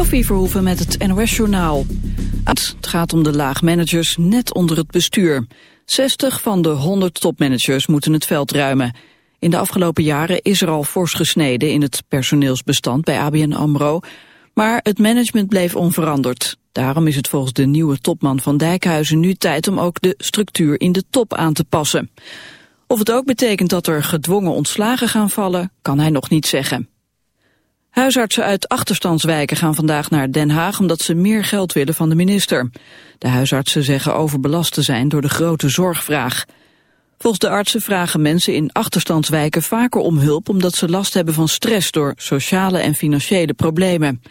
Sophie Verhoeven met het NOS-journaal. Het gaat om de laagmanagers net onder het bestuur. 60 van de 100 topmanagers moeten het veld ruimen. In de afgelopen jaren is er al fors gesneden in het personeelsbestand bij ABN AMRO... maar het management bleef onveranderd. Daarom is het volgens de nieuwe topman van Dijkhuizen nu tijd om ook de structuur in de top aan te passen. Of het ook betekent dat er gedwongen ontslagen gaan vallen, kan hij nog niet zeggen. Huisartsen uit achterstandswijken gaan vandaag naar Den Haag omdat ze meer geld willen van de minister. De huisartsen zeggen overbelast te zijn door de grote zorgvraag. Volgens de artsen vragen mensen in achterstandswijken vaker om hulp omdat ze last hebben van stress door sociale en financiële problemen.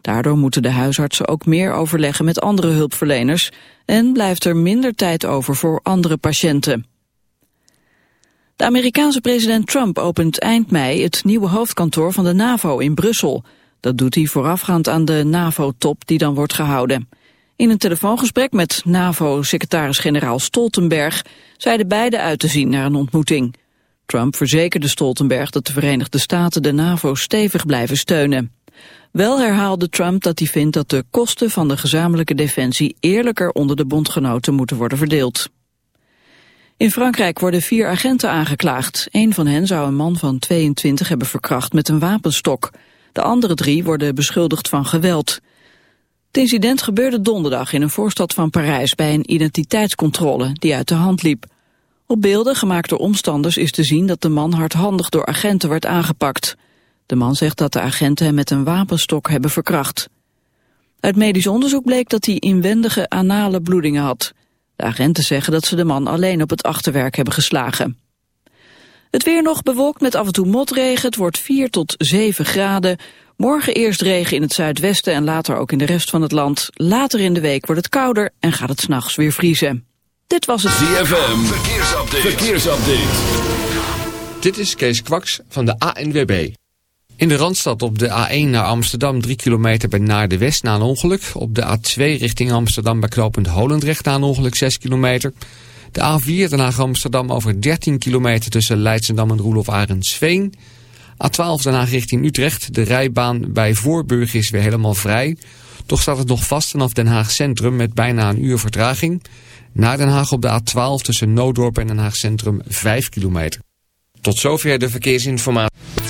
Daardoor moeten de huisartsen ook meer overleggen met andere hulpverleners en blijft er minder tijd over voor andere patiënten. De Amerikaanse president Trump opent eind mei het nieuwe hoofdkantoor van de NAVO in Brussel. Dat doet hij voorafgaand aan de NAVO-top die dan wordt gehouden. In een telefoongesprek met NAVO-secretaris-generaal Stoltenberg zeiden beide uit te zien naar een ontmoeting. Trump verzekerde Stoltenberg dat de Verenigde Staten de NAVO stevig blijven steunen. Wel herhaalde Trump dat hij vindt dat de kosten van de gezamenlijke defensie eerlijker onder de bondgenoten moeten worden verdeeld. In Frankrijk worden vier agenten aangeklaagd. Een van hen zou een man van 22 hebben verkracht met een wapenstok. De andere drie worden beschuldigd van geweld. Het incident gebeurde donderdag in een voorstad van Parijs bij een identiteitscontrole die uit de hand liep. Op beelden gemaakt door omstanders is te zien dat de man hardhandig door agenten werd aangepakt. De man zegt dat de agenten hem met een wapenstok hebben verkracht. Uit medisch onderzoek bleek dat hij inwendige anale bloedingen had. De agenten zeggen dat ze de man alleen op het achterwerk hebben geslagen. Het weer nog bewolkt met af en toe motregen. Het wordt 4 tot 7 graden. Morgen eerst regen in het zuidwesten en later ook in de rest van het land. Later in de week wordt het kouder en gaat het s'nachts weer vriezen. Dit was het ZFM. Verkeersupdate. Verkeersupdate. Dit is Kees Kwaks van de ANWB. In de Randstad op de A1 naar Amsterdam 3 kilometer bij Naar de West na een ongeluk. Op de A2 richting Amsterdam bij knooppunt Holendrecht na een ongeluk 6 kilometer. De A4 Den Haag Amsterdam over 13 kilometer tussen Leidsendam en Roelof Arendsveen. A12 Den Haag richting Utrecht. De rijbaan bij Voorburg is weer helemaal vrij. Toch staat het nog vast vanaf Den Haag Centrum met bijna een uur vertraging. Naar Den Haag op de A12 tussen Noodorp en Den Haag Centrum 5 kilometer. Tot zover de verkeersinformatie.